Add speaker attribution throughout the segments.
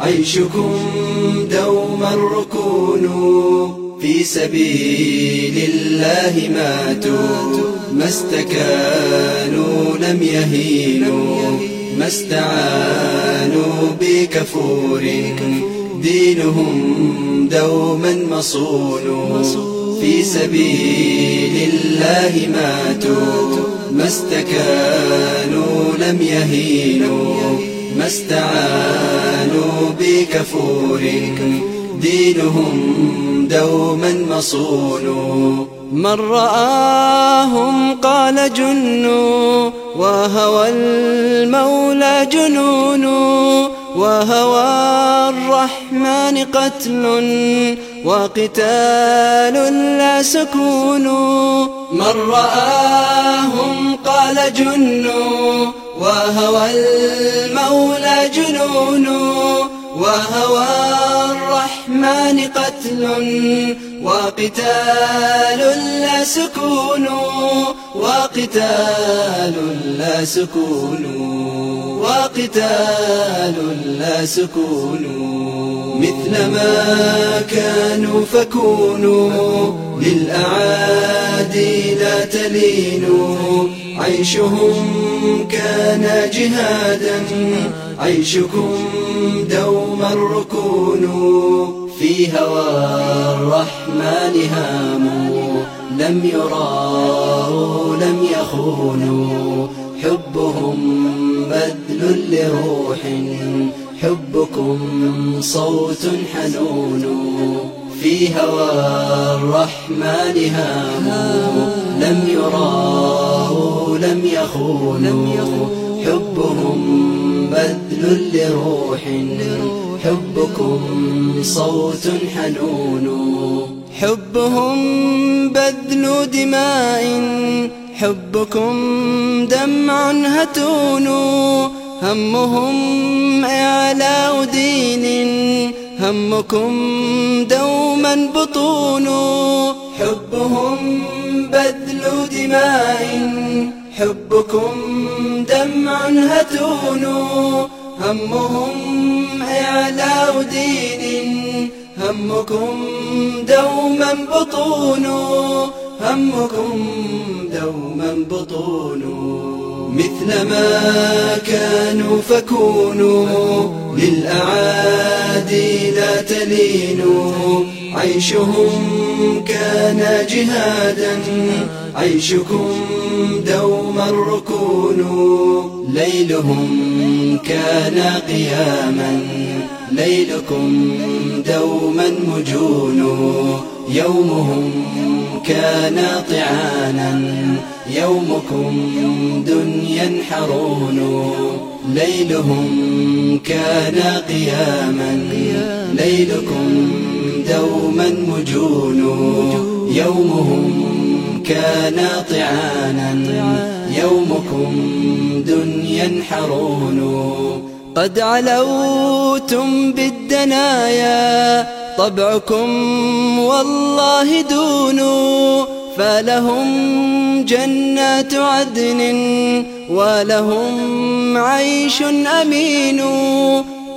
Speaker 1: عيشكم دوما ركونوا في سبيل الله ماتوا ما استكانوا لم يهينوا ما استعانوا بكفور دينهم دوما مصون في سبيل الله ماتوا ما استكانوا لم يهينوا. ما استعانوا بكفور دينهم دوما مصون. من رآهم قال جنوا وهوى المولى جنون وهوى الرحمن قتل وقتال لا سكون. من رآهم قال جنوا وهوى المولى جنون وهوى الرحمن قتل وقتال لا سكون وقتال لا سكون وقتال لا سكون. مثل ما كانوا فكونوا للأعادي لا تلينوا. عيشهم كان جهادا. عيشكم دوما ركونوا في هوى الرحمن هاموا لم يراه لم يخونوا حبهم بذل لروح. حبكم صوت حنون. في هوى الرحمن هاموا لم يراه. لم يخونوا. حبهم بذل لروح حبكم صوت حنون. حبهم بذل دماء حبكم دمع هتون. همهم إعلاء دين همكم دوما بطون. حبهم بذل دماء حبكم دمع هتون همهم إعلاء دين همكم دوما بطون همكم دوما بطون. مثل ما كانوا فكونوا للأعادي لا تلينوا. عيشهم كان جهادا عيشكم دوما ركونوا ليلهم كان قياما ليلكم دوما مجون يومهم كان طعانا يومكم دنيا حرون ليلهم كان قياما ليلكم دوما مجون يومهم كان طعانا يومكم دنيا حرون. قد علوتم بالدنايا طبعكم والله دون. فلهم جنات عدن ولهم عيش أمين.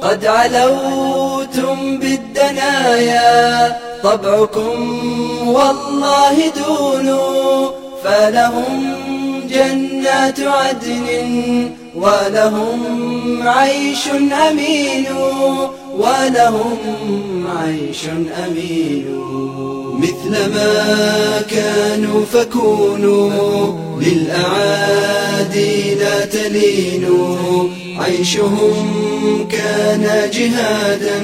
Speaker 1: قد علوتم بالدنايا طبعكم والله دون فلهم جنات عدن ولهم عيش أمين ولهم عيش أمين. مثل ما كانوا فكونوا للأعادي لا تلينوا. عيشهم كان جهادا